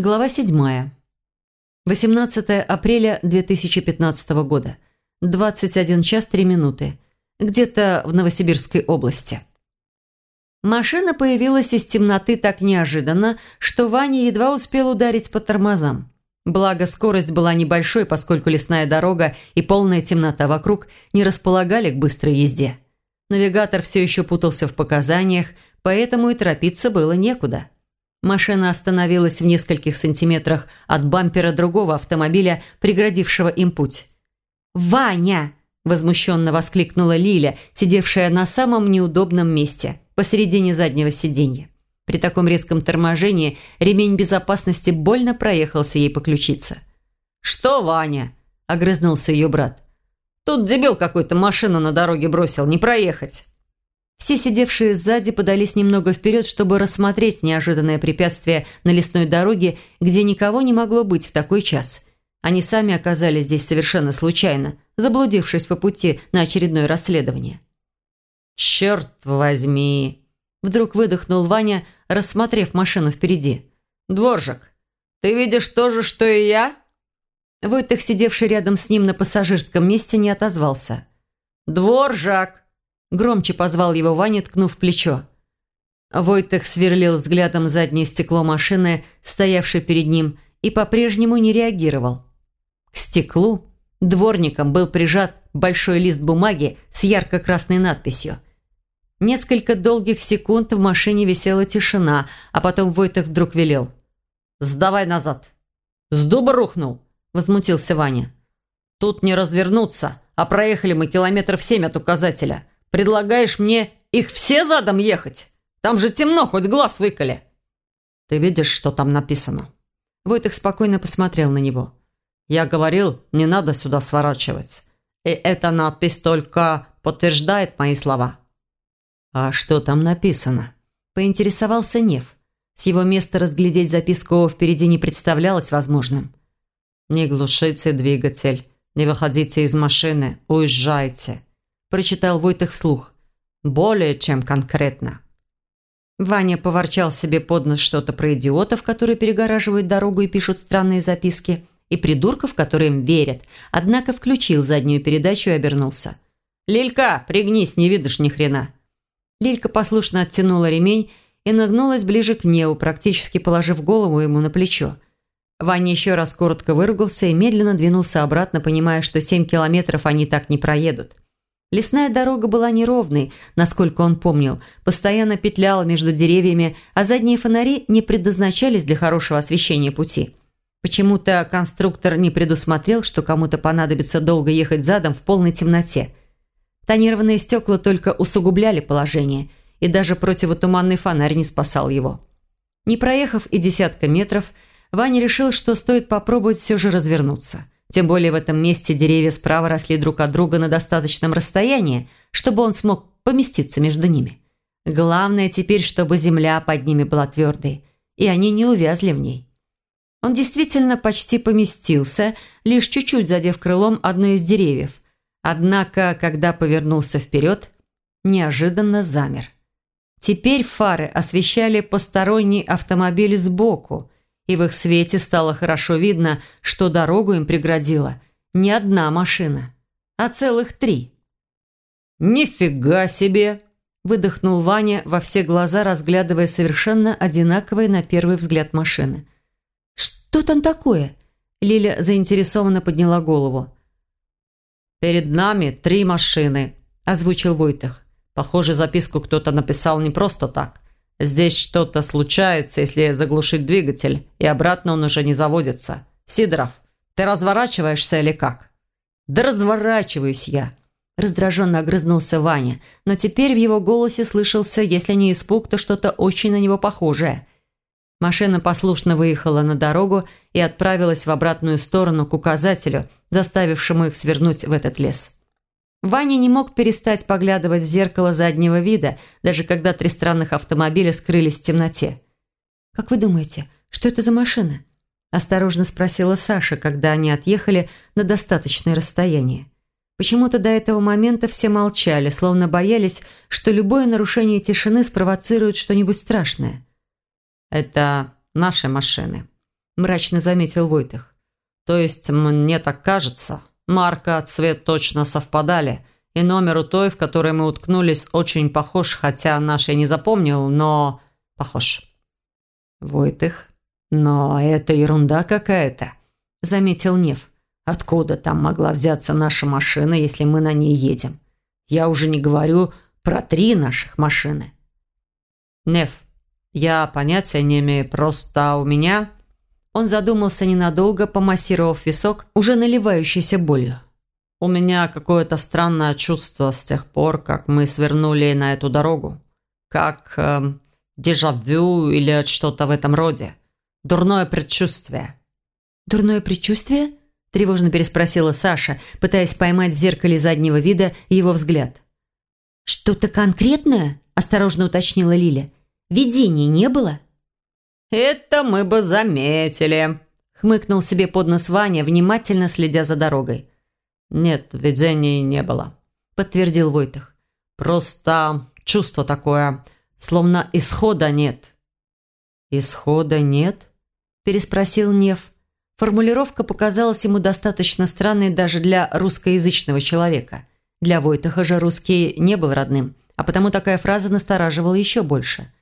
Глава 7. 18 апреля 2015 года. 21 час 3 минуты. Где-то в Новосибирской области. Машина появилась из темноты так неожиданно, что Ваня едва успел ударить по тормозам. Благо, скорость была небольшой, поскольку лесная дорога и полная темнота вокруг не располагали к быстрой езде. Навигатор все еще путался в показаниях, поэтому и торопиться было некуда. Машина остановилась в нескольких сантиметрах от бампера другого автомобиля, преградившего им путь. «Ваня!» – возмущенно воскликнула Лиля, сидевшая на самом неудобном месте, посередине заднего сиденья. При таком резком торможении ремень безопасности больно проехался ей по ключице. «Что, Ваня?» – огрызнулся ее брат. «Тут дебил какой-то машину на дороге бросил, не проехать». Все сидевшие сзади подались немного вперед, чтобы рассмотреть неожиданное препятствие на лесной дороге, где никого не могло быть в такой час. Они сами оказались здесь совершенно случайно, заблудившись по пути на очередное расследование. «Черт возьми!» Вдруг выдохнул Ваня, рассмотрев машину впереди. «Дворжик, ты видишь то же, что и я?» Войтых, сидевший рядом с ним на пассажирском месте, не отозвался. «Дворжак!» Громче позвал его Ваня, ткнув плечо. Войтых сверлил взглядом заднее стекло машины, стоявшей перед ним, и по-прежнему не реагировал. К стеклу дворником был прижат большой лист бумаги с ярко-красной надписью. Несколько долгих секунд в машине висела тишина, а потом Войтых вдруг велел. «Сдавай назад!» «С дуба рухнул!» – возмутился Ваня. «Тут не развернуться, а проехали мы километров семь от указателя. Предлагаешь мне их все задом ехать? Там же темно, хоть глаз выколи». «Ты видишь, что там написано?» Войтых спокойно посмотрел на него. «Я говорил, не надо сюда сворачивать. И эта надпись только подтверждает мои слова». «А что там написано?» Поинтересовался Нев. С его места разглядеть записку впереди не представлялось возможным. «Не глушите двигатель, не выходите из машины, уезжайте прочитал Войтых вслух. «Более чем конкретно». Ваня поворчал себе под нос что-то про идиотов, которые перегораживают дорогу и пишут странные записки, и придурков, которые им верят, однако включил заднюю передачу и обернулся. «Лилька, пригнись, не видишь ни хрена!» Лилька послушно оттянула ремень и нагнулась ближе к Неу, практически положив голову ему на плечо. Ваня еще раз коротко выругался и медленно двинулся обратно, понимая, что семь километров они так не проедут. Лесная дорога была неровной, насколько он помнил, постоянно петляла между деревьями, а задние фонари не предназначались для хорошего освещения пути. Почему-то конструктор не предусмотрел, что кому-то понадобится долго ехать задом в полной темноте. Тонированные стекла только усугубляли положение, и даже противотуманный фонарь не спасал его. Не проехав и десятка метров, Ваня решил, что стоит попробовать все же развернуться – тем более в этом месте деревья справа росли друг от друга на достаточном расстоянии, чтобы он смог поместиться между ними. Главное теперь, чтобы земля под ними была твердой, и они не увязли в ней. Он действительно почти поместился, лишь чуть-чуть задев крылом одно из деревьев. Однако, когда повернулся вперед, неожиданно замер. Теперь фары освещали посторонний автомобиль сбоку – и в их свете стало хорошо видно, что дорогу им преградила не одна машина, а целых три. «Нифига себе!» – выдохнул Ваня во все глаза, разглядывая совершенно одинаковые на первый взгляд машины. «Что там такое?» – Лиля заинтересованно подняла голову. «Перед нами три машины», – озвучил Войтах. «Похоже, записку кто-то написал не просто так. Здесь что-то случается, если заглушить двигатель, и обратно он уже не заводится. Сидоров, ты разворачиваешься или как? Да разворачиваюсь я. Раздраженно огрызнулся Ваня, но теперь в его голосе слышался, если не испуг, то что-то очень на него похожее. Машина послушно выехала на дорогу и отправилась в обратную сторону к указателю, заставившему их свернуть в этот лес. Ваня не мог перестать поглядывать в зеркало заднего вида, даже когда три странных автомобиля скрылись в темноте. «Как вы думаете, что это за машина?» – осторожно спросила Саша, когда они отъехали на достаточное расстояние. Почему-то до этого момента все молчали, словно боялись, что любое нарушение тишины спровоцирует что-нибудь страшное. «Это наши машины», мрачно заметил Войтых. То есть, мне так кажется, марка, цвет точно совпадали, и номер у той, в которой мы уткнулись, очень похож, хотя наш я не запомнил, но похож. Войтых, но это ерунда какая-то, заметил Нев. Откуда там могла взяться наша машина, если мы на ней едем? Я уже не говорю про три наших машины. Нев, я понятия не имею, просто у меня он задумался ненадолго, помассировав висок, уже наливающийся болью. «У меня какое-то странное чувство с тех пор, как мы свернули на эту дорогу. Как э, дежавю или что-то в этом роде. Дурное предчувствие». «Дурное предчувствие?» – тревожно переспросила Саша, пытаясь поймать в зеркале заднего вида его взгляд. «Что-то конкретное?» – осторожно уточнила Лиля. «Видений не было?» «Это мы бы заметили», – хмыкнул себе под нос Ваня, внимательно следя за дорогой. «Нет, видений не было», – подтвердил Войтах. «Просто чувство такое, словно исхода нет». «Исхода нет?» – переспросил Нев. Формулировка показалась ему достаточно странной даже для русскоязычного человека. Для Войтаха же русский не был родным, а потому такая фраза настораживала еще больше.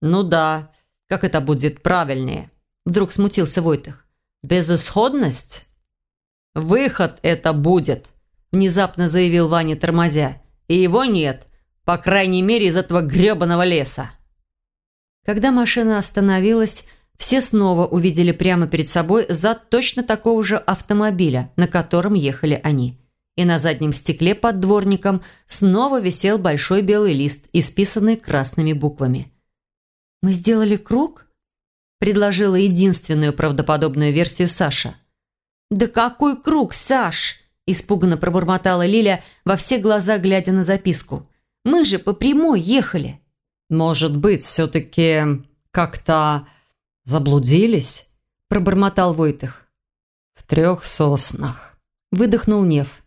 «Ну да, как это будет правильнее?» Вдруг смутился Войтых. «Безысходность?» «Выход это будет», внезапно заявил Ваня, тормозя. «И его нет, по крайней мере, из этого гребаного леса». Когда машина остановилась, все снова увидели прямо перед собой зад точно такого же автомобиля, на котором ехали они. И на заднем стекле под дворником снова висел большой белый лист, исписанный красными буквами. «Мы сделали круг?» – предложила единственную правдоподобную версию Саша. «Да какой круг, Саш?» – испуганно пробормотала Лиля, во все глаза глядя на записку. «Мы же по прямой ехали». «Может быть, все-таки как-то заблудились?» – пробормотал Войтых. «В трех соснах», – выдохнул Нев.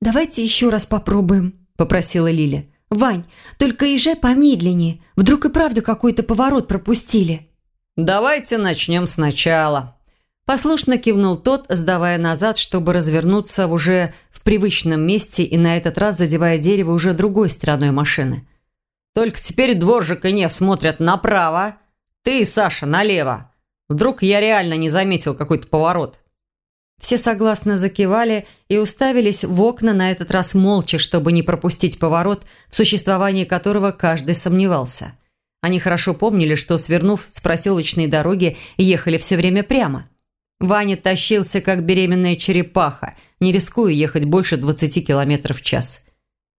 «Давайте еще раз попробуем», – попросила Лиля. «Вань, только езжай помедленнее. Вдруг и правда какой-то поворот пропустили». «Давайте начнем сначала». Послушно кивнул тот, сдавая назад, чтобы развернуться уже в привычном месте и на этот раз задевая дерево уже другой стороной машины. «Только теперь Дворжик и Нев смотрят направо, ты, Саша, налево. Вдруг я реально не заметил какой-то поворот». Все согласно закивали и уставились в окна на этот раз молча, чтобы не пропустить поворот, в существовании которого каждый сомневался. Они хорошо помнили, что, свернув с проселочной дороги, ехали все время прямо. Ваня тащился, как беременная черепаха, не рискуя ехать больше 20 км в час.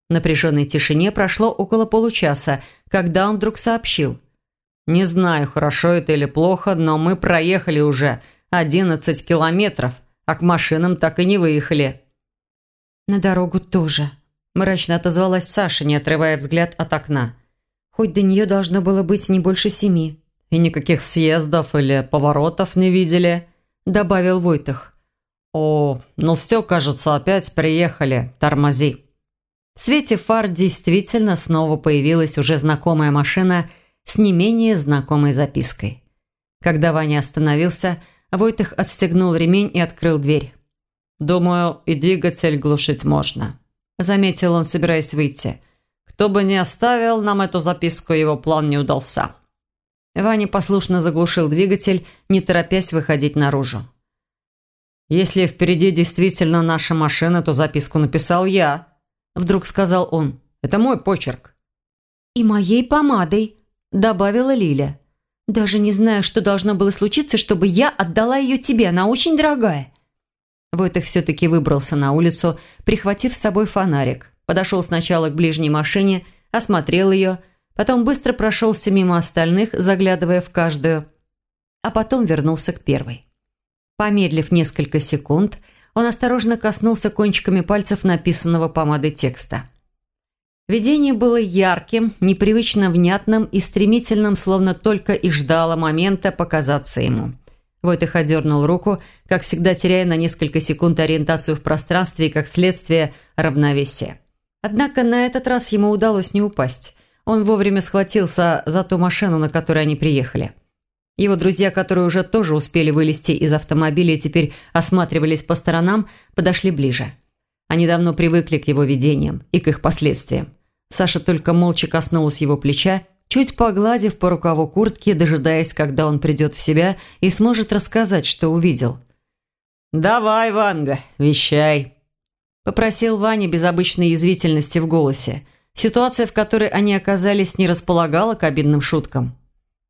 В напряженной тишине прошло около получаса, когда он вдруг сообщил. «Не знаю, хорошо это или плохо, но мы проехали уже 11 километров» а к машинам так и не выехали». «На дорогу тоже», – мрачно отозвалась Саша, не отрывая взгляд от окна. «Хоть до нее должно было быть не больше семи». «И никаких съездов или поворотов не видели», – добавил Войтых. «О, ну все, кажется, опять приехали. Тормози». В свете фар действительно снова появилась уже знакомая машина с не менее знакомой запиской. Когда Ваня остановился – Войтых отстегнул ремень и открыл дверь. «Думаю, и двигатель глушить можно», – заметил он, собираясь выйти. «Кто бы ни оставил нам эту записку, его план не удался». Ваня послушно заглушил двигатель, не торопясь выходить наружу. «Если впереди действительно наша машина, то записку написал я», – вдруг сказал он. «Это мой почерк». «И моей помадой», – добавила Лиля. Даже не знаю, что должно было случиться, чтобы я отдала ее тебе. Она очень дорогая». Войтых все-таки выбрался на улицу, прихватив с собой фонарик. Подошел сначала к ближней машине, осмотрел ее, потом быстро прошелся мимо остальных, заглядывая в каждую, а потом вернулся к первой. Помедлив несколько секунд, он осторожно коснулся кончиками пальцев написанного помадой текста – Видение было ярким, непривычно внятным и стремительным, словно только и ждало момента показаться ему. Войтых одернул руку, как всегда теряя на несколько секунд ориентацию в пространстве и, как следствие, равновесие. Однако на этот раз ему удалось не упасть. Он вовремя схватился за ту машину, на которой они приехали. Его друзья, которые уже тоже успели вылезти из автомобиля и теперь осматривались по сторонам, подошли ближе. Они давно привыкли к его видениям и к их последствиям. Саша только молча коснулась его плеча, чуть погладив по рукаву куртки, дожидаясь, когда он придет в себя и сможет рассказать, что увидел. «Давай, Ванга, вещай», – попросил Ваня без обычной язвительности в голосе. Ситуация, в которой они оказались, не располагала к обидным шуткам.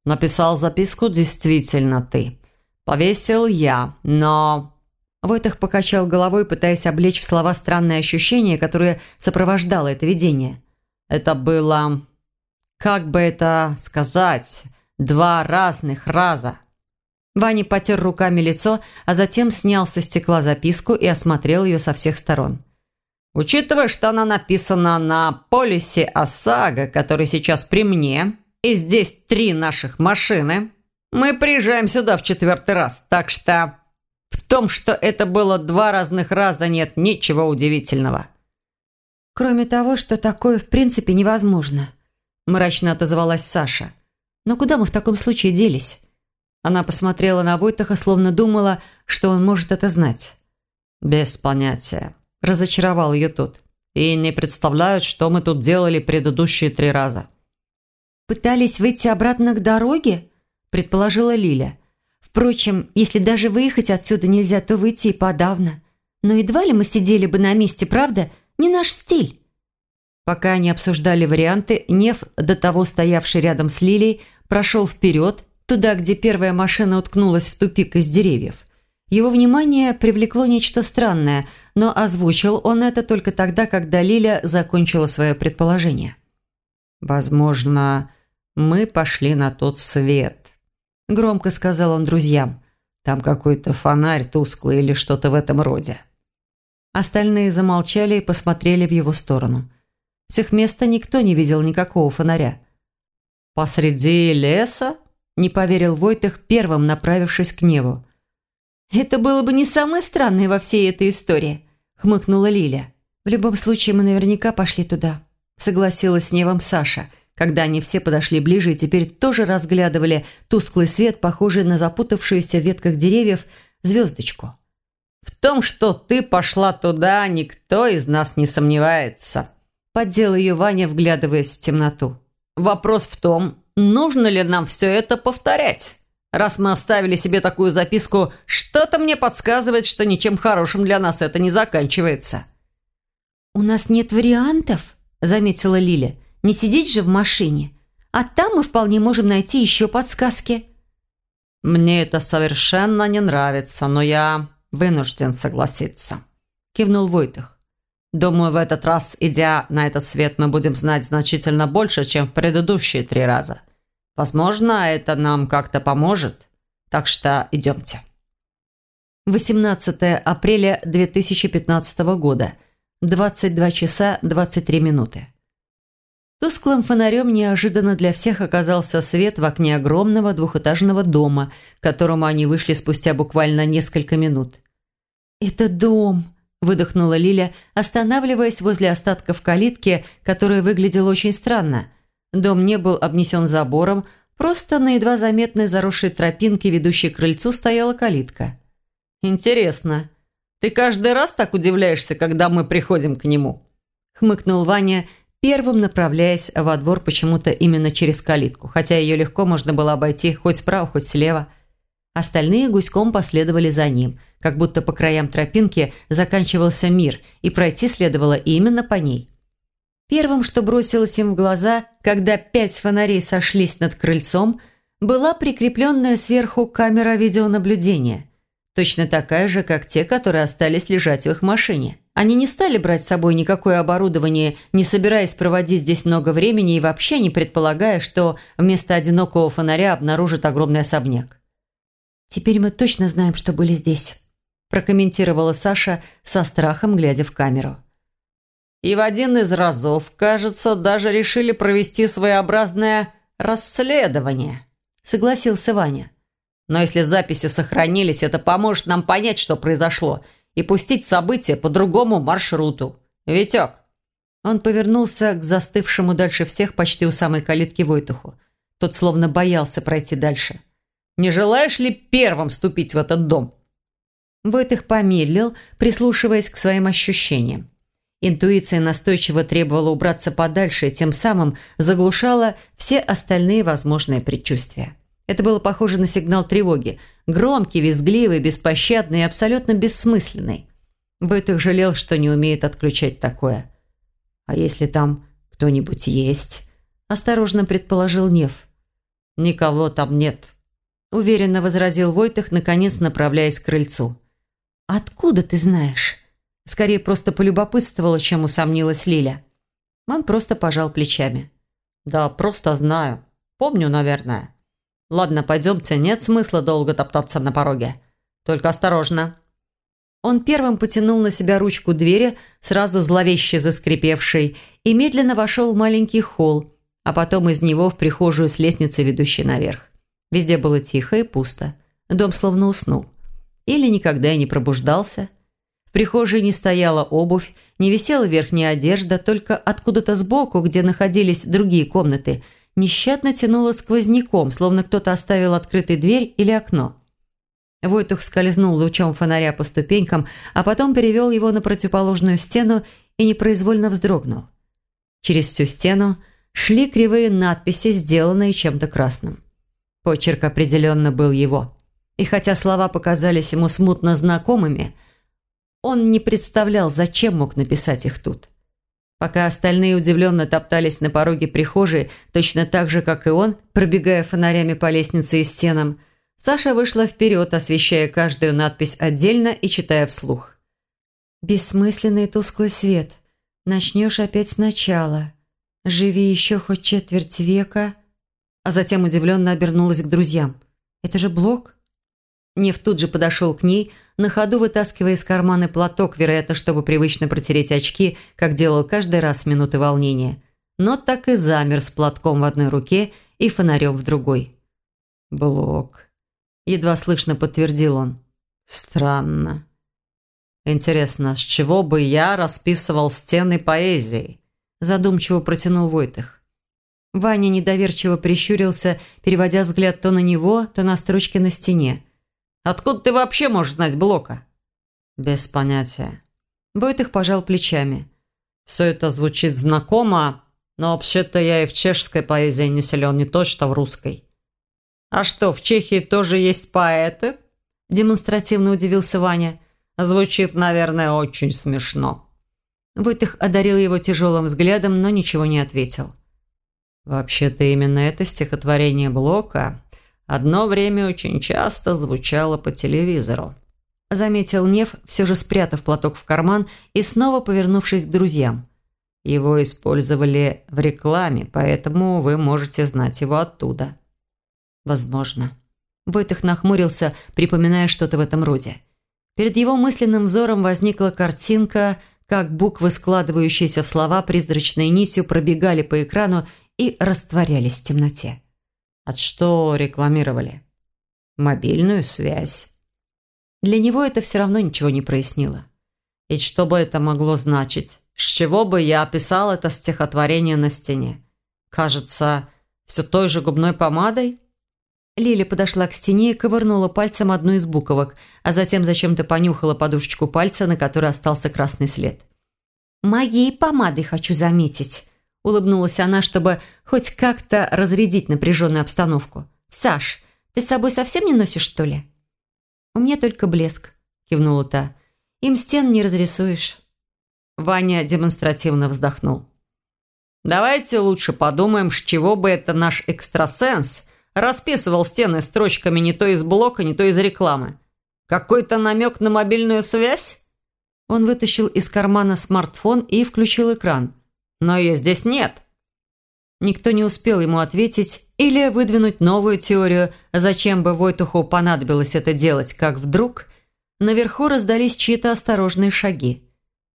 Написал записку действительно ты. Повесил я, но...» Войтах покачал головой, пытаясь облечь в слова странное ощущение, которое сопровождало это видение. «Это было... Как бы это сказать? Два разных раза». Ваня потер руками лицо, а затем снял со стекла записку и осмотрел ее со всех сторон. «Учитывая, что она написана на полисе ОСАГО, который сейчас при мне, и здесь три наших машины. Мы приезжаем сюда в четвертый раз, так что в том, что это было два разных раза, нет ничего удивительного». «Кроме того, что такое в принципе невозможно», – мрачно отозвалась Саша. «Но куда мы в таком случае делись?» Она посмотрела на Войтаха, словно думала, что он может это знать. «Без понятия», – разочаровал ее тот. «И не представляют, что мы тут делали предыдущие три раза». «Пытались выйти обратно к дороге?» – предположила Лиля. «Впрочем, если даже выехать отсюда нельзя, то выйти и подавно. Но едва ли мы сидели бы на месте, правда? Не наш стиль». Пока они обсуждали варианты, Нев, до того стоявший рядом с Лилией, прошел вперед, туда, где первая машина уткнулась в тупик из деревьев. Его внимание привлекло нечто странное, но озвучил он это только тогда, когда Лиля закончила свое предположение. «Возможно, мы пошли на тот свет», – громко сказал он друзьям. «Там какой-то фонарь тусклый или что-то в этом роде». Остальные замолчали и посмотрели в его сторону. С их места никто не видел никакого фонаря. «Посреди леса?» – не поверил Войтых, первым направившись к небу. «Это было бы не самое странное во всей этой истории», – хмыкнула Лиля. «В любом случае, мы наверняка пошли туда», – согласилась с Невом Саша – когда они все подошли ближе и теперь тоже разглядывали тусклый свет, похожий на запутавшуюся в ветках деревьев звездочку. «В том, что ты пошла туда, никто из нас не сомневается», – поддел ее Ваня, вглядываясь в темноту. «Вопрос в том, нужно ли нам все это повторять? Раз мы оставили себе такую записку, что-то мне подсказывает, что ничем хорошим для нас это не заканчивается». «У нас нет вариантов», – заметила Лиля. Не сидеть же в машине. А там мы вполне можем найти еще подсказки». «Мне это совершенно не нравится, но я вынужден согласиться», – кивнул Войтых. «Думаю, в этот раз, идя на этот свет, мы будем знать значительно больше, чем в предыдущие три раза. Возможно, это нам как-то поможет. Так что идемте». 18 апреля 2015 года, 22 часа 23 минуты. Тусклым фонарем неожиданно для всех оказался свет в окне огромного двухэтажного дома, к которому они вышли спустя буквально несколько минут. «Это дом!» – выдохнула Лиля, останавливаясь возле остатков калитки, которая выглядела очень странно. Дом не был обнесен забором, просто на едва заметной заросшей тропинке, ведущей к крыльцу, стояла калитка. «Интересно, ты каждый раз так удивляешься, когда мы приходим к нему?» – хмыкнул Ваня, первым направляясь во двор почему-то именно через калитку, хотя ее легко можно было обойти хоть справа, хоть слева. Остальные гуськом последовали за ним, как будто по краям тропинки заканчивался мир, и пройти следовало именно по ней. Первым, что бросилось им в глаза, когда пять фонарей сошлись над крыльцом, была прикрепленная сверху камера видеонаблюдения, точно такая же, как те, которые остались лежать в их машине. Они не стали брать с собой никакое оборудование, не собираясь проводить здесь много времени и вообще не предполагая, что вместо одинокого фонаря обнаружат огромный особняк. «Теперь мы точно знаем, что были здесь», – прокомментировала Саша со страхом, глядя в камеру. «И в один из разов, кажется, даже решили провести своеобразное расследование», – согласился Ваня. «Но если записи сохранились, это поможет нам понять, что произошло – и пустить события по другому маршруту. Витек!» Он повернулся к застывшему дальше всех почти у самой калитки Войтуху. Тот словно боялся пройти дальше. Не желаешь ли первым вступить в этот дом?» Войтых помедлил, прислушиваясь к своим ощущениям. Интуиция настойчиво требовала убраться подальше и тем самым заглушала все остальные возможные предчувствия. Это было похоже на сигнал тревоги. Громкий, визгливый, беспощадный и абсолютно бессмысленный. Войтых жалел, что не умеет отключать такое. «А если там кто-нибудь есть?» – осторожно предположил Нев. «Никого там нет», – уверенно возразил Войтых, наконец направляясь к крыльцу. «Откуда ты знаешь?» Скорее просто полюбопытствовала, чем усомнилась Лиля. Он просто пожал плечами. «Да, просто знаю. Помню, наверное. Ладно, пойдемте, нет смысла долго топтаться на пороге. Только осторожно». Он первым потянул на себя ручку двери, сразу зловеще заскрипевшей, и медленно вошел в маленький холл, а потом из него в прихожую с лестницей, ведущей наверх. Везде было тихо и пусто. Дом словно уснул. Или никогда и не пробуждался. В прихожей не стояла обувь, не висела верхняя одежда, только откуда-то сбоку, где находились другие комнаты, нещадно тянуло сквозняком, словно кто-то оставил открытой дверь или окно. Войтух скользнул лучом фонаря по ступенькам, а потом перевел его на противоположную стену и непроизвольно вздрогнул. Через всю стену шли кривые надписи, сделанные чем-то красным. Почерк определенно был его. И хотя слова показались ему смутно знакомыми – он не представлял, зачем мог написать их тут. Пока остальные удивленно топтались на пороге прихожей, точно так же, как и он, пробегая фонарями по лестнице и стенам, Саша вышла вперед, освещая каждую надпись отдельно и читая вслух. «Бессмысленный тусклый свет. Начнешь опять сначала. Живи еще хоть четверть века». А затем удивленно обернулась к друзьям. «Это же блок?» Нев тут же подошел к ней, на ходу вытаскивая из кармана платок, вероятно, чтобы привычно протереть очки, как делал каждый раз минуты волнения. Но так и замер с платком в одной руке и фонарем в другой. «Блок», – едва слышно подтвердил он. «Странно. Интересно, с чего бы я расписывал стены поэзией?» – задумчиво протянул Войтых. Ваня недоверчиво прищурился, переводя взгляд то на него, то на строчки на стене. Откуда ты вообще можешь знать Блока?» «Без понятия». Войтых пожал плечами. «Все это звучит знакомо, но вообще-то я и в чешской поэзии не силен, не то что в русской». «А что, в Чехии тоже есть поэты?» Демонстративно удивился Ваня. «Звучит, наверное, очень смешно». Войтых одарил его тяжелым взглядом, но ничего не ответил. «Вообще-то именно это стихотворение Блока одно время очень часто звучало по телевизору. Заметил Нев, все же спрятав платок в карман и снова повернувшись к друзьям. Его использовали в рекламе, поэтому вы можете знать его оттуда. Возможно. Войтых нахмурился, припоминая что-то в этом роде. Перед его мысленным взором возникла картинка, как буквы, складывающиеся в слова призрачной нитью, пробегали по экрану и растворялись в темноте. От что рекламировали? Мобильную связь. Для него это все равно ничего не прояснило. И что бы это могло значить? С чего бы я описал это стихотворение на стене? Кажется, все той же губной помадой? Лиля подошла к стене и ковырнула пальцем одну из буковок, а затем зачем-то понюхала подушечку пальца, на которой остался красный след. «Моей помадой хочу заметить», Улыбнулась она, чтобы хоть как-то разрядить напряженную обстановку. «Саш, ты с собой совсем не носишь, что ли?» «У меня только блеск», – кивнула та. «Им стен не разрисуешь». Ваня демонстративно вздохнул. «Давайте лучше подумаем, с чего бы это наш экстрасенс расписывал стены строчками не то из блока, не то из рекламы. Какой-то намек на мобильную связь?» Он вытащил из кармана смартфон и включил экран. Но ее здесь нет». Никто не успел ему ответить или выдвинуть новую теорию, зачем бы Войтуху понадобилось это делать, как вдруг наверху раздались чьи-то осторожные шаги.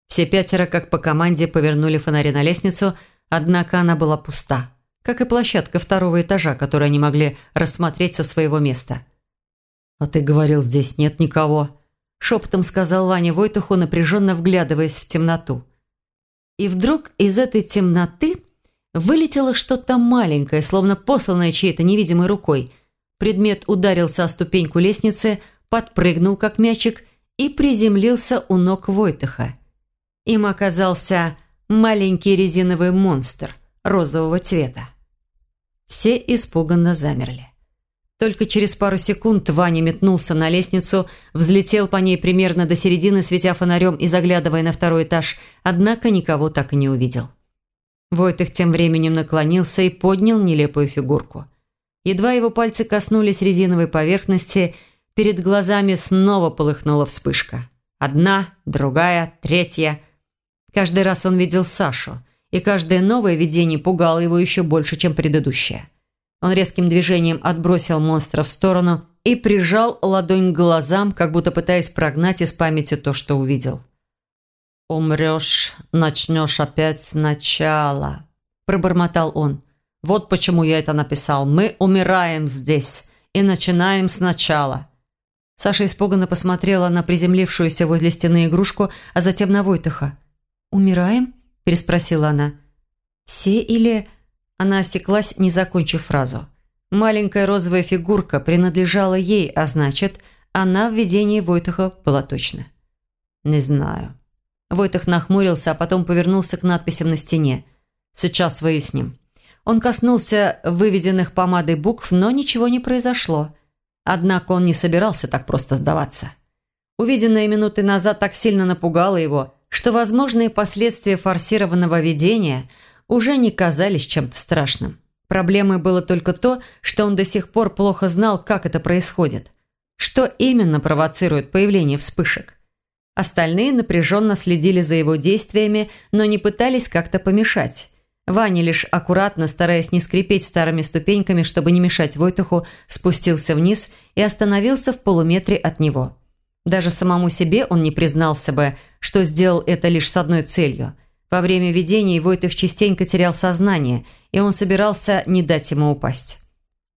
Все пятеро, как по команде, повернули фонари на лестницу, однако она была пуста, как и площадка второго этажа, которую они могли рассмотреть со своего места. «А ты говорил, здесь нет никого», – шепотом сказал Ваня Войтуху, напряженно вглядываясь в темноту. И вдруг из этой темноты вылетело что-то маленькое, словно посланное чьей-то невидимой рукой. Предмет ударился о ступеньку лестницы, подпрыгнул, как мячик, и приземлился у ног Войтыха. Им оказался маленький резиновый монстр розового цвета. Все испуганно замерли. Только через пару секунд Ваня метнулся на лестницу, взлетел по ней примерно до середины, светя фонарем и заглядывая на второй этаж, однако никого так и не увидел. Войтых тем временем наклонился и поднял нелепую фигурку. Едва его пальцы коснулись резиновой поверхности, перед глазами снова полыхнула вспышка. Одна, другая, третья. Каждый раз он видел Сашу – и каждое новое видение пугало его еще больше, чем предыдущее. Он резким движением отбросил монстра в сторону и прижал ладонь к глазам, как будто пытаясь прогнать из памяти то, что увидел. «Умрешь, начнешь опять сначала», – пробормотал он. «Вот почему я это написал. Мы умираем здесь и начинаем сначала». Саша испуганно посмотрела на приземлившуюся возле стены игрушку, а затем на Войтыха. «Умираем?» – переспросила она. «Все или...» Она осеклась, не закончив фразу. Маленькая розовая фигурка принадлежала ей, а значит, она в видении Войтаха была точно. «Не знаю». Войтах нахмурился, а потом повернулся к надписям на стене. «Сейчас выясним». Он коснулся выведенных помадой букв, но ничего не произошло. Однако он не собирался так просто сдаваться. Увиденное минуты назад так сильно напугало его, что возможные последствия форсированного видения уже не казались чем-то страшным. Проблемой было только то, что он до сих пор плохо знал, как это происходит. Что именно провоцирует появление вспышек. Остальные напряженно следили за его действиями, но не пытались как-то помешать. Ваня лишь аккуратно, стараясь не скрипеть старыми ступеньками, чтобы не мешать Войтуху, спустился вниз и остановился в полуметре от него. Даже самому себе он не признался бы, что сделал это лишь с одной целью. Во время видения Войтых частенько терял сознание, и он собирался не дать ему упасть.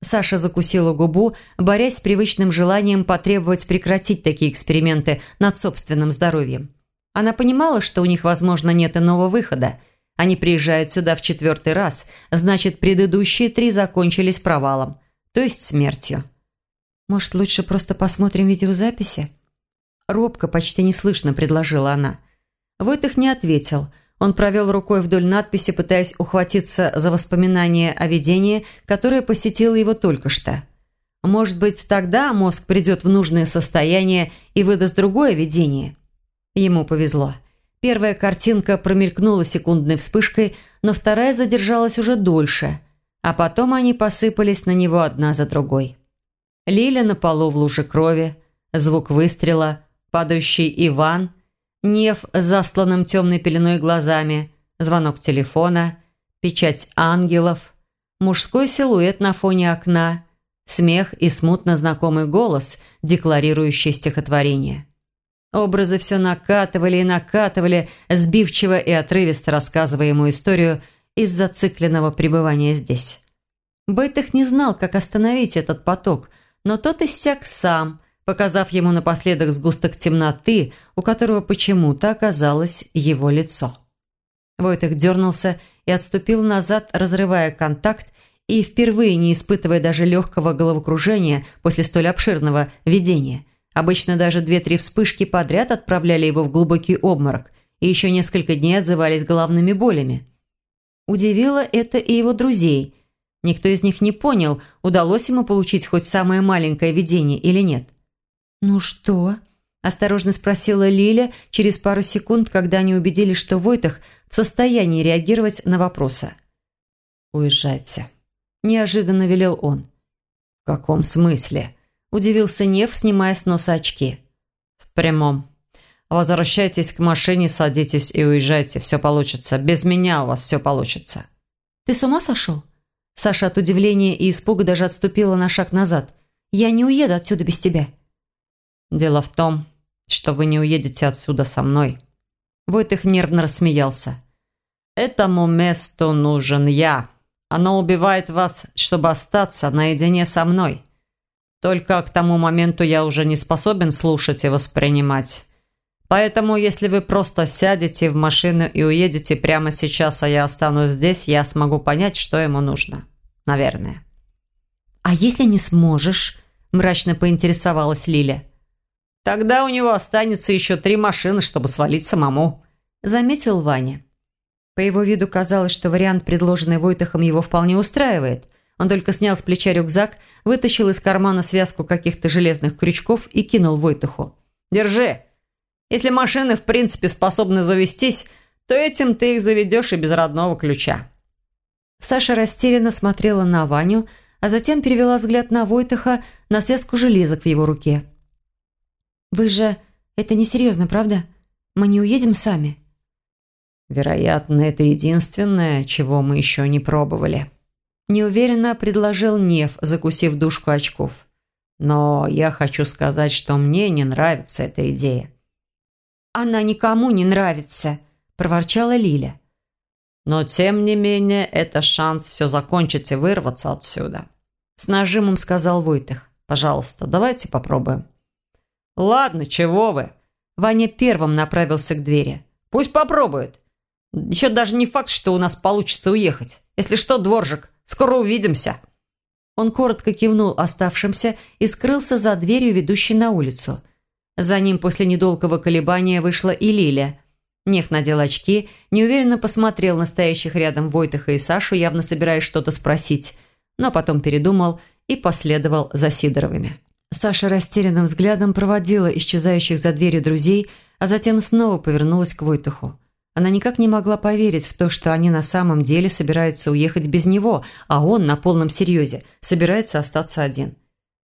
Саша закусила губу, борясь с привычным желанием потребовать прекратить такие эксперименты над собственным здоровьем. Она понимала, что у них, возможно, нет иного выхода. Они приезжают сюда в четвертый раз, значит, предыдущие три закончились провалом, то есть смертью. «Может, лучше просто посмотрим видеозаписи?» Робко, почти неслышно предложила она. Войтых не ответил. Он провел рукой вдоль надписи, пытаясь ухватиться за воспоминание о видении, которое посетило его только что. Может быть, тогда мозг придет в нужное состояние и выдаст другое видение? Ему повезло. Первая картинка промелькнула секундной вспышкой, но вторая задержалась уже дольше, а потом они посыпались на него одна за другой. Лиля на полу в луже крови, звук выстрела, падающий Иван, Нев с засланным темной пеленой глазами, звонок телефона, печать ангелов, мужской силуэт на фоне окна, смех и смутно знакомый голос, декларирующий стихотворение. Образы все накатывали и накатывали, сбивчиво и отрывисто рассказывая ему историю из зацикленного пребывания здесь. Бейтых не знал, как остановить этот поток, но тот иссяк сам, показав ему напоследок сгусток темноты, у которого почему-то оказалось его лицо. Войтых дернулся и отступил назад, разрывая контакт и впервые не испытывая даже легкого головокружения после столь обширного видения. Обычно даже две-три вспышки подряд отправляли его в глубокий обморок и еще несколько дней отзывались головными болями. Удивило это и его друзей. Никто из них не понял, удалось ему получить хоть самое маленькое видение или нет. «Ну что?» – осторожно спросила Лиля через пару секунд, когда они убедились, что Войтах в состоянии реагировать на вопросы. «Уезжайте», – неожиданно велел он. «В каком смысле?» – удивился Нев, снимая с носа очки. «В прямом. Возвращайтесь к машине, садитесь и уезжайте, все получится. Без меня у вас все получится». «Ты с ума сошел?» Саша от удивления и испуга даже отступила на шаг назад. «Я не уеду отсюда без тебя». Дело в том, что вы не уедете отсюда со мной». Войтых нервно рассмеялся. «Этому месту нужен я. Оно убивает вас, чтобы остаться наедине со мной. Только к тому моменту я уже не способен слушать и воспринимать. Поэтому, если вы просто сядете в машину и уедете прямо сейчас, а я останусь здесь, я смогу понять, что ему нужно. Наверное». «А если не сможешь?» – мрачно поинтересовалась Лиля. «Тогда у него останется еще три машины, чтобы свалить самому», – заметил Ваня. По его виду казалось, что вариант, предложенный Войтахом, его вполне устраивает. Он только снял с плеча рюкзак, вытащил из кармана связку каких-то железных крючков и кинул Войтаху. «Держи. Если машины в принципе способны завестись, то этим ты их заведешь и без родного ключа». Саша растерянно смотрела на Ваню, а затем перевела взгляд на Войтаха, на связку железок в его руке. «Вы же... Это несерьезно, правда? Мы не уедем сами?» «Вероятно, это единственное, чего мы еще не пробовали», – неуверенно предложил Нев, закусив дужку очков. «Но я хочу сказать, что мне не нравится эта идея». «Она никому не нравится», – проворчала Лиля. «Но, тем не менее, это шанс все закончить и вырваться отсюда», – с нажимом сказал Войтых. «Пожалуйста, давайте попробуем». «Ладно, чего вы?» Ваня первым направился к двери. «Пусть попробует. Еще даже не факт, что у нас получится уехать. Если что, дворжик, скоро увидимся». Он коротко кивнул оставшимся и скрылся за дверью, ведущей на улицу. За ним после недолгого колебания вышла и Лиля. Нев надел очки, неуверенно посмотрел на стоящих рядом Войтаха и Сашу, явно собираясь что-то спросить, но потом передумал и последовал за Сидоровыми. Саша растерянным взглядом проводила исчезающих за дверью друзей, а затем снова повернулась к Войтуху. Она никак не могла поверить в то, что они на самом деле собираются уехать без него, а он на полном серьезе собирается остаться один.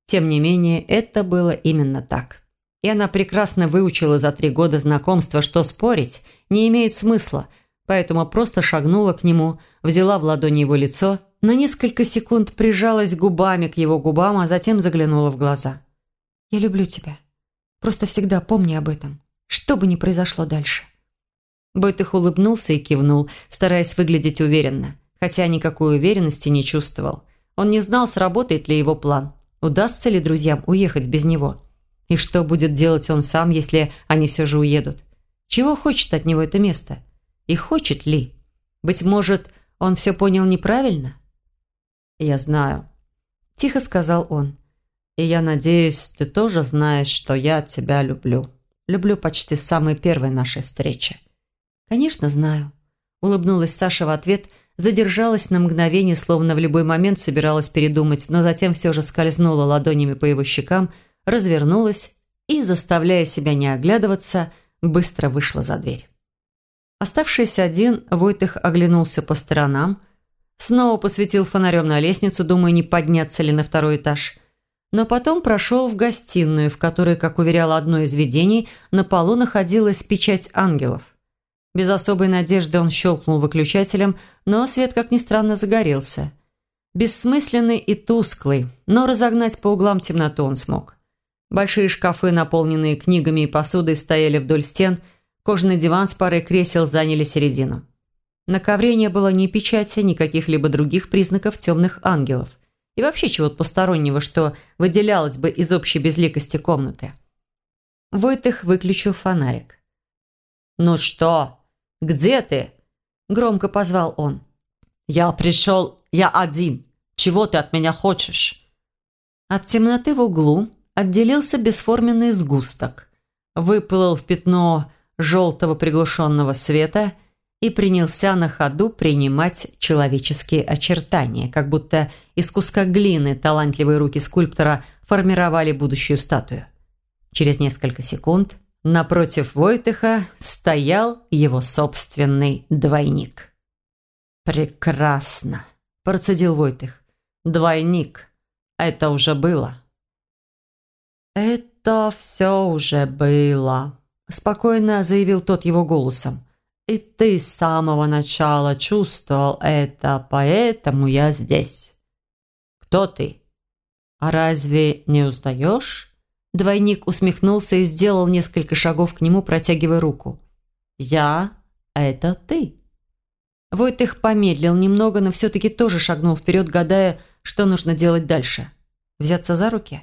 Тем не менее, это было именно так. И она прекрасно выучила за три года знакомства, что спорить не имеет смысла, поэтому просто шагнула к нему, взяла в ладони его лицо, на несколько секунд прижалась губами к его губам, а затем заглянула в глаза. «Я люблю тебя. Просто всегда помни об этом, что бы ни произошло дальше». Бойтых улыбнулся и кивнул, стараясь выглядеть уверенно, хотя никакой уверенности не чувствовал. Он не знал, сработает ли его план, удастся ли друзьям уехать без него. И что будет делать он сам, если они все же уедут? Чего хочет от него это место? И хочет ли? Быть может, он все понял неправильно? «Я знаю», – тихо сказал он. «И я надеюсь, ты тоже знаешь, что я тебя люблю. Люблю почти с самой первой нашей встречи». «Конечно, знаю», – улыбнулась Саша в ответ, задержалась на мгновение, словно в любой момент собиралась передумать, но затем все же скользнула ладонями по его щекам, развернулась и, заставляя себя не оглядываться, быстро вышла за дверь. Оставшись один, Войтых оглянулся по сторонам, снова посветил фонарем на лестницу, думая, не подняться ли на второй этаж. Но потом прошел в гостиную, в которой, как уверяло одно из видений, на полу находилась печать ангелов. Без особой надежды он щелкнул выключателем, но свет, как ни странно, загорелся. Бессмысленный и тусклый, но разогнать по углам темноту он смог. Большие шкафы, наполненные книгами и посудой, стояли вдоль стен, кожаный диван с парой кресел заняли середину. На ковре не было ни печати, ни каких-либо других признаков темных ангелов. И вообще чего-то постороннего, что выделялось бы из общей безликости комнаты. Войтых выключил фонарик. «Ну что?» «Где ты?» – громко позвал он. «Я пришел, я один. Чего ты от меня хочешь?» От темноты в углу отделился бесформенный сгусток, выплыл в пятно желтого приглушенного света и принялся на ходу принимать человеческие очертания, как будто из куска глины талантливые руки скульптора формировали будущую статую. Через несколько секунд Напротив Войтыха стоял его собственный двойник. «Прекрасно», – процедил Войтых. «Двойник. Это уже было». «Это все уже было», – спокойно заявил тот его голосом. «И ты с самого начала чувствовал это, поэтому я здесь». «Кто ты?» «А разве не узнаешь?» Двойник усмехнулся и сделал несколько шагов к нему, протягивая руку. «Я – это ты». Войтых помедлил немного, но все-таки тоже шагнул вперед, гадая, что нужно делать дальше. Взяться за руки?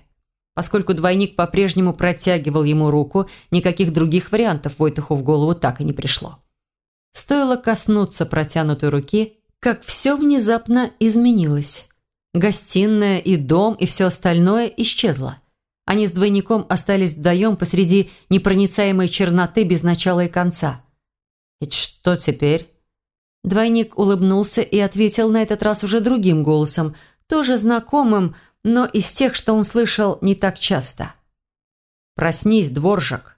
Поскольку двойник по-прежнему протягивал ему руку, никаких других вариантов Войтыху в голову так и не пришло. Стоило коснуться протянутой руки, как все внезапно изменилось. Гостиная и дом и все остальное исчезло. Они с двойником остались вдвоем посреди непроницаемой черноты без начала и конца. «И что теперь?» Двойник улыбнулся и ответил на этот раз уже другим голосом, тоже знакомым, но из тех, что он слышал не так часто. «Проснись, дворжик!»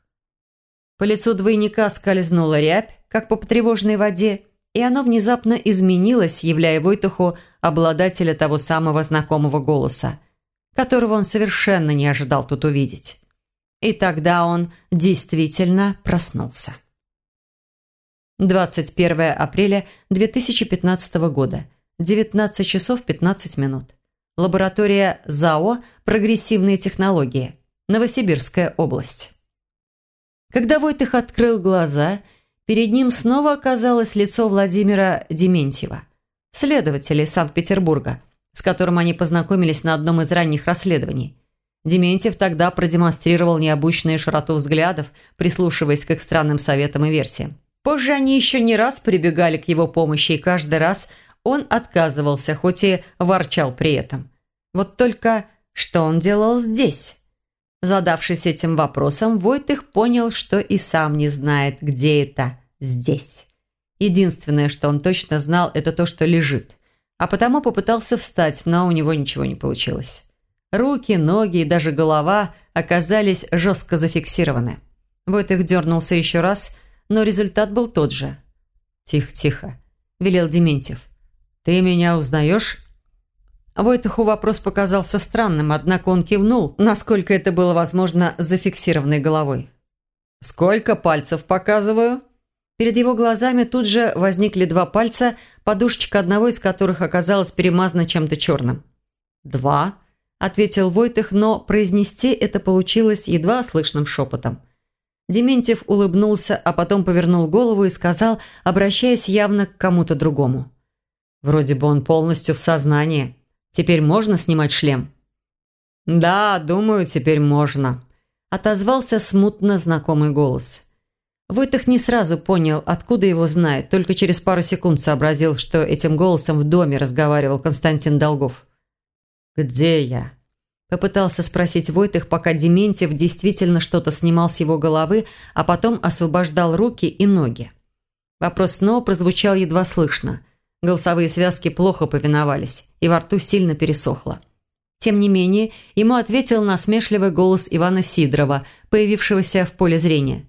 По лицу двойника скользнула рябь, как по потревоженной воде, и оно внезапно изменилось, являя Войтуху обладателя того самого знакомого голоса, которого он совершенно не ожидал тут увидеть. И тогда он действительно проснулся. 21 апреля 2015 года, 19 часов 15 минут. Лаборатория ЗАО «Прогрессивные технологии», Новосибирская область. Когда Войтых открыл глаза, перед ним снова оказалось лицо Владимира Дементьева, следователя из Санкт-Петербурга, с которым они познакомились на одном из ранних расследований. Дементьев тогда продемонстрировал необычную широту взглядов, прислушиваясь к их странным советам и версиям. Позже они еще не раз прибегали к его помощи, и каждый раз он отказывался, хоть и ворчал при этом. Вот только что он делал здесь? Задавшись этим вопросом, Войтых понял, что и сам не знает, где это «здесь». Единственное, что он точно знал, это то, что лежит. А потому попытался встать, но у него ничего не получилось. Руки, ноги и даже голова оказались жестко зафиксированы. Войтых дернулся еще раз – но результат был тот же. «Тихо, тихо», – велел Дементьев. «Ты меня узнаешь?» Войтуху вопрос показался странным, однако он кивнул, насколько это было возможно, зафиксированной головой. «Сколько пальцев показываю?» Перед его глазами тут же возникли два пальца, подушечка одного из которых оказалась перемазана чем-то черным. «Два», – ответил Войтых, но произнести это получилось едва слышным шепотом. Дементьев улыбнулся, а потом повернул голову и сказал, обращаясь явно к кому-то другому. «Вроде бы он полностью в сознании. Теперь можно снимать шлем?» «Да, думаю, теперь можно», – отозвался смутно знакомый голос. Войтых не сразу понял, откуда его знает, только через пару секунд сообразил, что этим голосом в доме разговаривал Константин Долгов. «Где я?» Попытался спросить Войтых, пока Дементьев действительно что-то снимал с его головы, а потом освобождал руки и ноги. Вопрос снова прозвучал едва слышно. Голосовые связки плохо повиновались, и во рту сильно пересохло. Тем не менее, ему ответил насмешливый голос Ивана Сидорова, появившегося в поле зрения.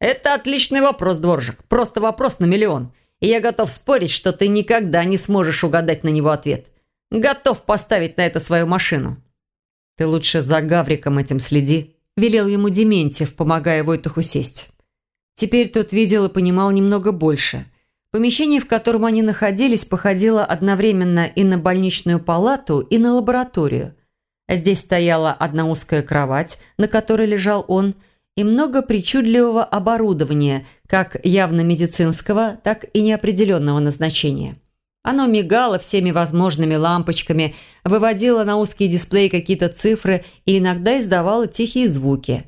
«Это отличный вопрос, Дворжик. Просто вопрос на миллион. И я готов спорить, что ты никогда не сможешь угадать на него ответ. Готов поставить на это свою машину». «Ты лучше за Гавриком этим следи», – велел ему Дементьев, помогая Войтуху сесть. Теперь тот видел и понимал немного больше. Помещение, в котором они находились, походило одновременно и на больничную палату, и на лабораторию. Здесь стояла одна узкая кровать, на которой лежал он, и много причудливого оборудования, как явно медицинского, так и неопределенного назначения. Оно мигало всеми возможными лампочками, выводило на узкий дисплей какие-то цифры и иногда издавало тихие звуки.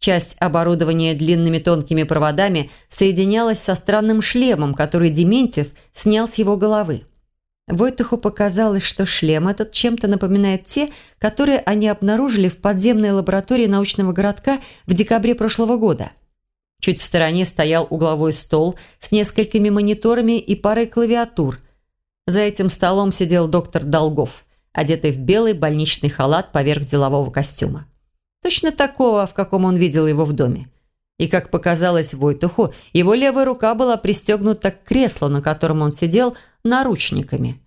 Часть оборудования длинными тонкими проводами соединялась со странным шлемом, который Дементьев снял с его головы. Войтуху показалось, что шлем этот чем-то напоминает те, которые они обнаружили в подземной лаборатории научного городка в декабре прошлого года. Чуть в стороне стоял угловой стол с несколькими мониторами и парой клавиатур – за этим столом сидел доктор Долгов, одетый в белый больничный халат поверх делового костюма. Точно такого, в каком он видел его в доме. И, как показалось Войтуху, его левая рука была пристегнута к креслу, на котором он сидел, наручниками.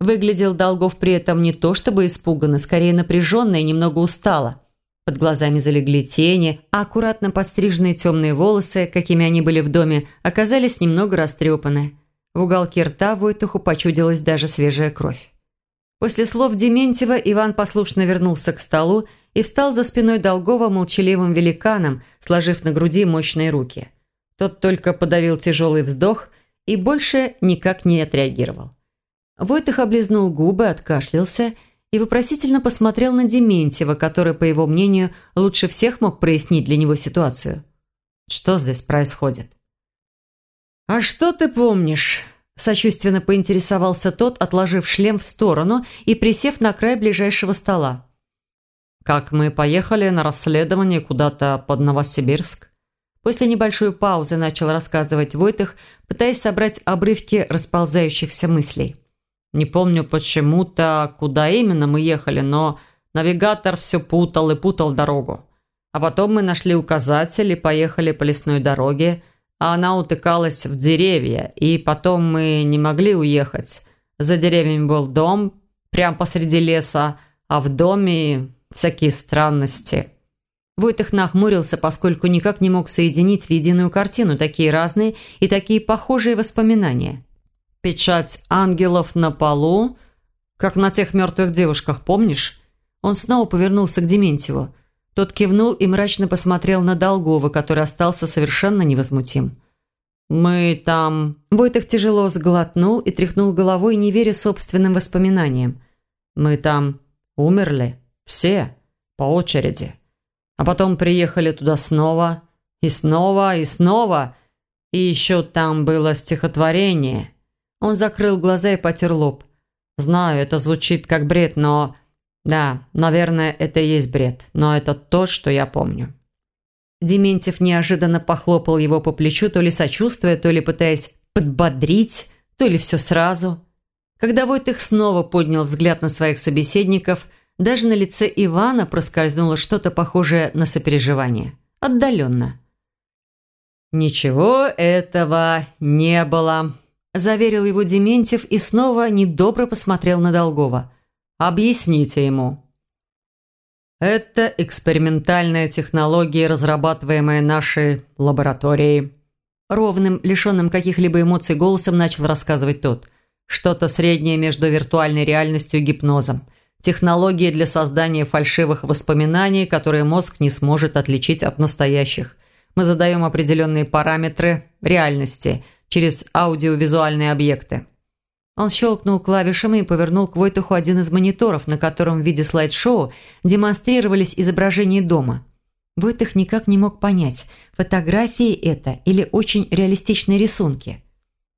Выглядел Долгов при этом не то чтобы испуганно, скорее напряженно и немного устало. Под глазами залегли тени, а аккуратно подстриженные темные волосы, какими они были в доме, оказались немного растрепаны. В уголке рта Войтуху почудилась даже свежая кровь. После слов Дементьева Иван послушно вернулся к столу и встал за спиной Долгова молчаливым великаном, сложив на груди мощные руки. Тот только подавил тяжелый вздох и больше никак не отреагировал. Войтых облизнул губы, откашлялся и вопросительно посмотрел на Дементьева, который, по его мнению, лучше всех мог прояснить для него ситуацию. Что здесь происходит? «А что ты помнишь?» – Сочувственно поинтересовался тот, отложив шлем в сторону и присев на край ближайшего стола. «Как мы поехали на расследование куда-то под Новосибирск?» После небольшой паузы начал рассказывать Войтых, пытаясь собрать обрывки расползающихся мыслей. «Не помню почему-то, куда именно мы ехали, но навигатор все путал и путал дорогу. А потом мы нашли указатель и поехали по лесной дороге, а она утыкалась в деревья, и потом мы не могли уехать. За деревьями был дом, прямо посреди леса, а в доме всякие странности». Войтых нахмурился, поскольку никак не мог соединить в единую картину такие разные и такие похожие воспоминания. «Печать ангелов на полу, как на тех мертвых девушках, помнишь?» Он снова повернулся к Дементьеву. Тот кивнул и мрачно посмотрел на Долгова, который остался совершенно невозмутим. «Мы там...» Войтых тяжело сглотнул и тряхнул головой, не веря собственным воспоминаниям. «Мы там умерли. Все. По очереди. А потом приехали туда снова. И снова, и снова. И еще там было стихотворение». Он закрыл глаза и потер лоб. «Знаю, это звучит как бред, но да, наверное, это и есть бред, но это то, что я помню. Дементьев неожиданно похлопал его по плечу, то ли сочувствуя, то ли пытаясь подбодрить, то ли все сразу. Когда Войтых снова поднял взгляд на своих собеседников, даже на лице Ивана проскользнуло что-то похожее на сопереживание. Отдаленно. «Ничего этого не было», – заверил его Дементьев и снова недобро посмотрел на Долгова – Объясните ему. Это экспериментальная технология, разрабатываемая нашей лабораторией. Ровным, лишенным каких-либо эмоций голосом начал рассказывать тот. Что-то среднее между виртуальной реальностью и гипнозом. Технология для создания фальшивых воспоминаний, которые мозг не сможет отличить от настоящих. Мы задаем определенные параметры реальности через аудиовизуальные объекты. Он щелкнул клавишами и повернул к Войтуху один из мониторов, на котором в виде слайд-шоу демонстрировались изображения дома. Войтых никак не мог понять, фотографии это или очень реалистичные рисунки.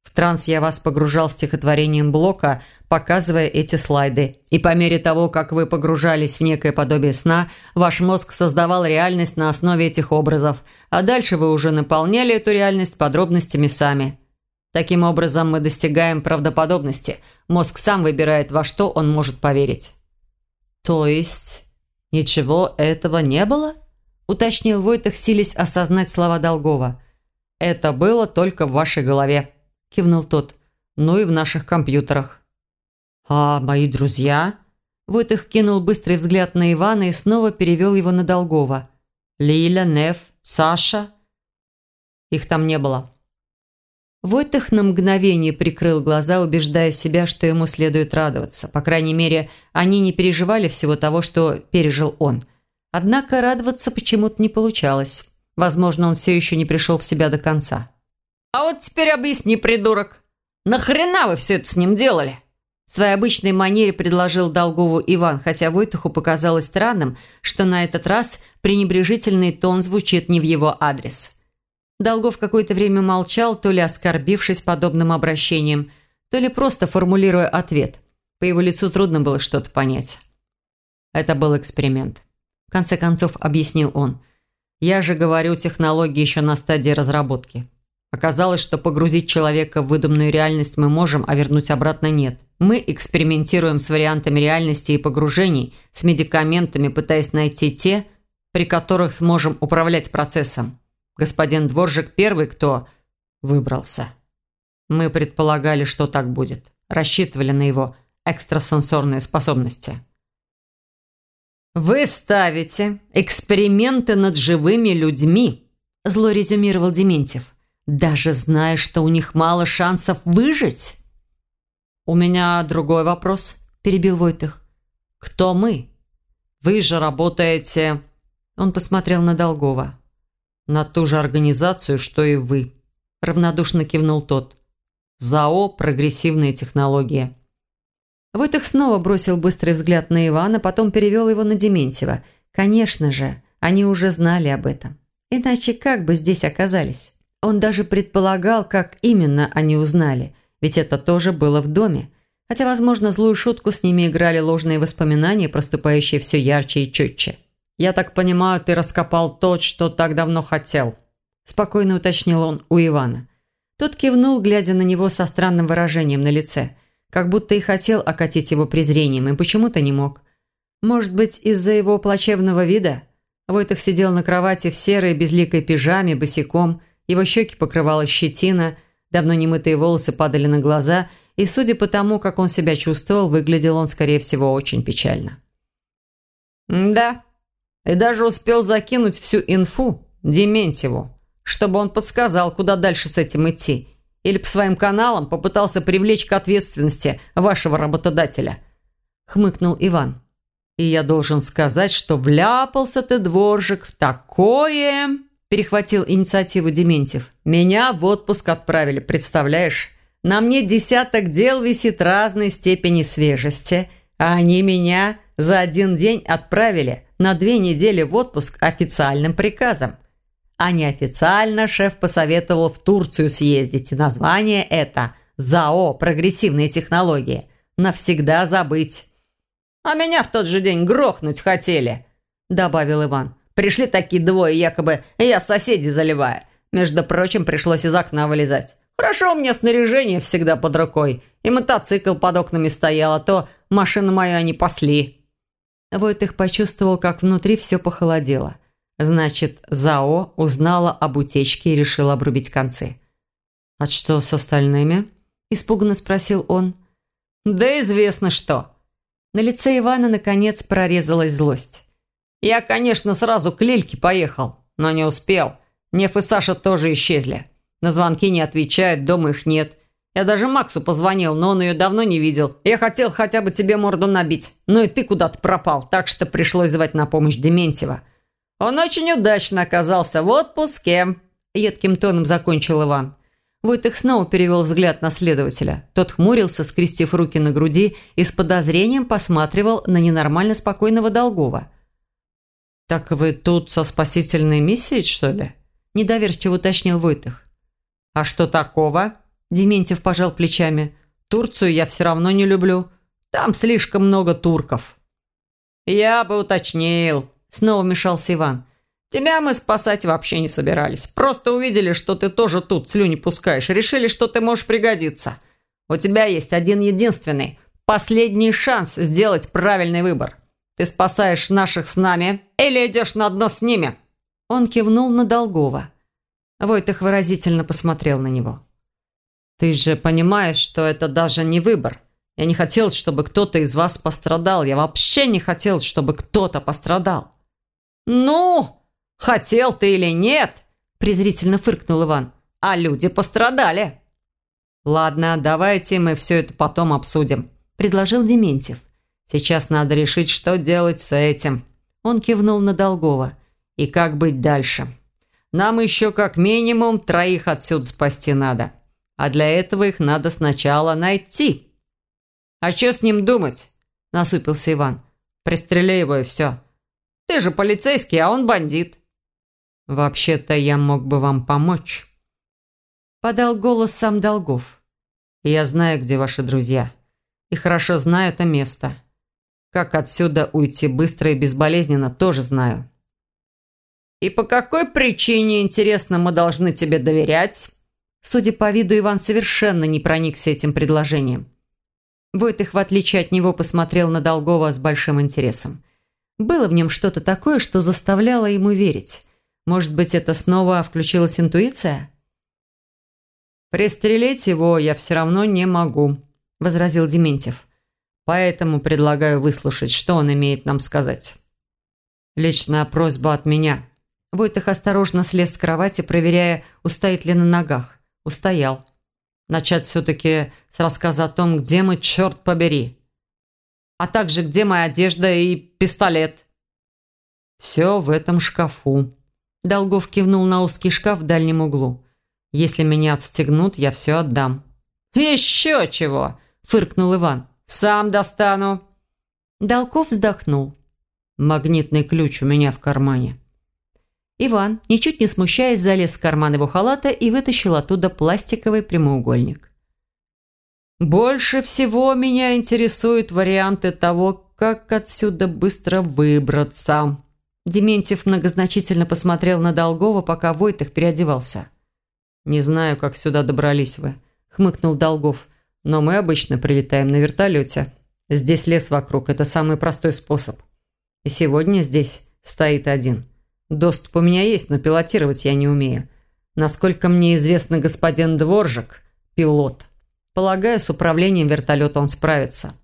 В транс я вас погружал стихотворением Блока, показывая эти слайды. И по мере того, как вы погружались в некое подобие сна, ваш мозг создавал реальность на основе этих образов, а дальше вы уже наполняли эту реальность подробностями сами. Таким образом, мы достигаем правдоподобности. Мозг сам выбирает, во что он может поверить. То есть, ничего этого не было? Уточнил Войтах, силясь осознать слова Долгова. Это было только в вашей голове, кивнул тот. Ну и в наших компьютерах. А мои друзья? Войтах кинул быстрый взгляд на Ивана и снова перевел его на Долгова. Лиля, Нев, Саша? Их там не было. Войтых на мгновение прикрыл глаза, убеждая себя, что ему следует радоваться. По крайней мере, они не переживали всего того, что пережил он. Однако радоваться почему-то не получалось. Возможно, он все еще не пришел в себя до конца. «А вот теперь объясни, придурок, нахрена вы все это с ним делали?» В своей обычной манере предложил Долгову Иван, хотя Войтуху показалось странным, что на этот раз пренебрежительный тон звучит не в его адрес. Долгов какое-то время молчал, то ли оскорбившись подобным обращением, то ли просто формулируя ответ. По его лицу трудно было что-то понять. Это был эксперимент. В конце концов, объяснил он. Я же говорю, технологии еще на стадии разработки. Оказалось, что погрузить человека в выдуманную реальность мы можем, а вернуть обратно нет. Мы экспериментируем с вариантами реальности и погружений, с медикаментами, пытаясь найти те, при которых сможем управлять процессом. Господин Дворжик первый, кто выбрался. Мы предполагали, что так будет. Рассчитывали на его экстрасенсорные способности. «Вы ставите эксперименты над живыми людьми», – зло резюмировал Дементьев, «даже зная, что у них мало шансов выжить». «У меня другой вопрос», – перебил Войтых. «Кто мы? Вы же работаете...» Он посмотрел на Долгова. «На ту же организацию, что и вы», – равнодушно кивнул тот. «ЗАО «Прогрессивные технологии». Войтых снова бросил быстрый взгляд на Ивана, потом перевел его на Дементьева. Конечно же, они уже знали об этом. Иначе как бы здесь оказались? Он даже предполагал, как именно они узнали. Ведь это тоже было в доме. Хотя, возможно, злую шутку с ними играли ложные воспоминания, проступающие все ярче и четче. «Я так понимаю, ты раскопал то, что так давно хотел», – спокойно уточнил он у Ивана. Тот кивнул, глядя на него со странным выражением на лице, как будто и хотел окатить его презрением, и почему-то не мог. Может быть, из-за его плачевного вида? Войтах сидел на кровати в серой безликой пижаме, босиком, его щеки покрывала щетина, давно немытые волосы падали на глаза – и, судя по тому, как он себя чувствовал, выглядел он, скорее всего, очень печально. «Да, и даже успел закинуть всю инфу Дементьеву, чтобы он подсказал, куда дальше с этим идти, или по своим каналам попытался привлечь к ответственности вашего работодателя», – хмыкнул Иван. «И я должен сказать, что вляпался ты, дворжик, в такое...» – перехватил инициативу Дементьев. «Меня в отпуск отправили, представляешь?» На мне десяток дел висит разной степени свежести, а они меня за один день отправили на две недели в отпуск официальным приказом. А неофициально шеф посоветовал в Турцию съездить. Название это «ЗАО. Прогрессивные технологии». Навсегда забыть. «А меня в тот же день грохнуть хотели», – добавил Иван. «Пришли такие двое, якобы я соседей заливаю. Между прочим, пришлось из окна вылезать. Хорошо у меня снаряжение всегда под рукой. И мотоцикл под окнами стоял, а то машину мою они пасли». Войтых почувствовал, как внутри все похолодело. Значит, ЗАО узнала об утечке и решила обрубить концы. «А что с остальными?» – испуганно спросил он. «Да известно что». На лице Ивана, наконец, прорезалась злость. «Я, конечно, сразу к Лильке поехал, но не успел. Неф и Саша тоже исчезли. На звонки не отвечает, дома их нет. Я даже Максу позвонил, но он ее давно не видел. Я хотел хотя бы тебе морду набить. Но и ты куда-то пропал, так что пришлось звать на помощь Дементьева. Он очень удачно оказался в отпуске. Едким тоном закончил Иван. Войтых снова перевел взгляд на следователя. Тот хмурился, скрестив руки на груди и с подозрением посматривал на ненормально спокойного Долгова. «Так вы тут со спасительной миссией, что ли?» – недоверчиво уточнил Войтых. «А что такого?» Дементьев пожал плечами. «Турцию я все равно не люблю. Там слишком много турков». «Я бы уточнил», – снова вмешался Иван. «Тебя мы спасать вообще не собирались. Просто увидели, что ты тоже тут слюни пускаешь. Решили, что ты можешь пригодиться. У тебя есть один единственный, последний шанс сделать правильный выбор. Ты спасаешь наших с нами или идешь на дно с ними?» Он кивнул на Долгова. Войтых выразительно посмотрел на него. «Ты же понимаешь, что это даже не выбор. Я не хотел, чтобы кто-то из вас пострадал. Я вообще не хотел, чтобы кто-то пострадал». «Ну, хотел ты или нет?» презрительно фыркнул Иван. «А люди пострадали». «Ладно, давайте мы все это потом обсудим», предложил Дементьев. «Сейчас надо решить, что делать с этим». Он кивнул на Долгова. «И как быть дальше?» Нам еще как минимум троих отсюда спасти надо. А для этого их надо сначала найти». «А что с ним думать?» – насупился Иван. «Пристрели его и все. Ты же полицейский, а он бандит». «Вообще-то я мог бы вам помочь», – подал голос сам Долгов. «Я знаю, где ваши друзья, и хорошо знаю это место. Как отсюда уйти быстро и безболезненно, тоже знаю. «И по какой причине, интересно, мы должны тебе доверять?» Судя по виду, Иван совершенно не проникся этим предложением. Войтых, в отличие от него, посмотрел на Долгова с большим интересом. Было в нем что-то такое, что заставляло ему верить. Может быть, это снова включилась интуиция? «Пристрелить его я все равно не могу», – возразил Дементьев. «Поэтому предлагаю выслушать, что он имеет нам сказать». «Личная просьба от меня», Войтых осторожно слез с кровати, проверяя, устоит ли на ногах. Устоял. Начать все-таки с рассказа о том, где мы, черт побери. А также, где моя одежда и пистолет. Все в этом шкафу. Долгов кивнул на узкий шкаф в дальнем углу. Если меня отстегнут, я все отдам. «Еще чего!» – фыркнул Иван. «Сам достану». Долгов вздохнул. «Магнитный ключ у меня в кармане». Иван, ничуть не смущаясь, залез в карман его халата и вытащил оттуда пластиковый прямоугольник. Больше всего меня интересуют варианты того, как отсюда быстро выбраться». Дементьев многозначительно посмотрел на Долгова, пока Войтых переодевался. «Не знаю, как сюда добрались вы», – хмыкнул Долгов. «Но мы обычно прилетаем на вертолете. Здесь лес вокруг, это самый простой способ. И сегодня здесь стоит один. Доступ у меня есть, но пилотировать я не умею. Насколько мне известно, господин Дворжик – пилот. Полагаю, с управлением вертолета он справится».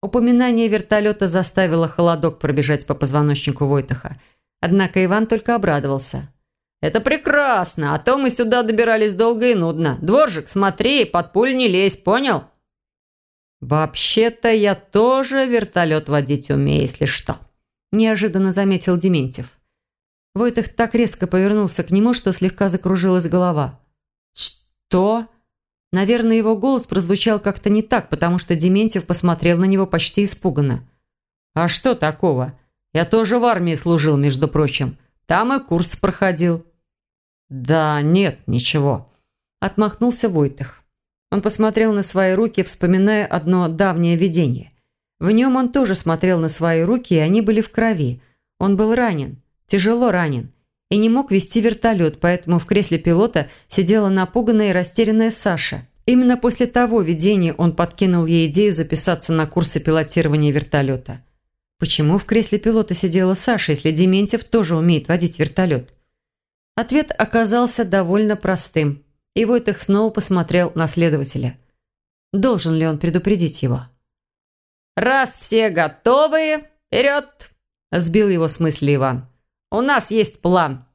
Упоминание вертолета заставило холодок пробежать по позвоночнику Войтаха. Однако Иван только обрадовался. «Это прекрасно, а то мы сюда добирались долго и нудно. Дворжик, смотри, под пуль не лезь, понял?» «Вообще-то я тоже вертолет водить умею, если что», – неожиданно заметил Дементьев. Войтах так резко повернулся к нему, что слегка закружилась голова. «Что?» Наверное, его голос прозвучал как-то не так, потому что Дементьев посмотрел на него почти испуганно. «А что такого? Я тоже в армии служил, между прочим. Там и курс проходил». «Да нет, ничего», – отмахнулся Войтах. Он посмотрел на свои руки, вспоминая одно давнее видение. В нем он тоже смотрел на свои руки, и они были в крови. Он был ранен, тяжело ранен, и не мог вести вертолет, поэтому в кресле пилота сидела напуганная и растерянная Саша. Именно после того видения он подкинул ей идею записаться на курсы пилотирования вертолета. Почему в кресле пилота сидела Саша, если Дементьев тоже умеет водить вертолет? Ответ оказался довольно простым, и Войтых снова посмотрел на следователя. Должен ли он предупредить его? «Раз все готовы, вперед!» – сбил его с мысли Иван. «У нас есть план.